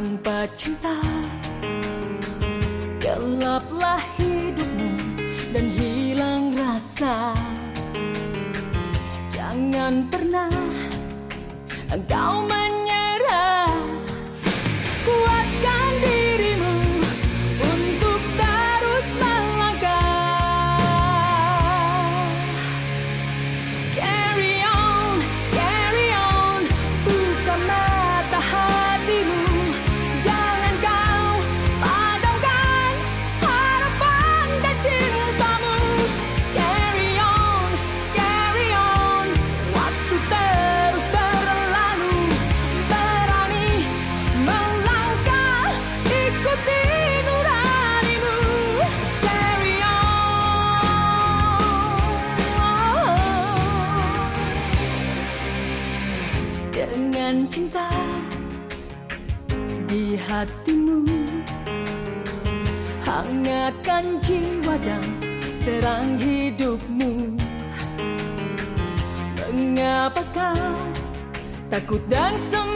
tanpa cinta. Gelaplah hidupmu dan hilang rasa. Jangan pernah engkau main di hatimu Hangatkan jiwa dan terang hidupmu Mengapa kau takut dan sombong?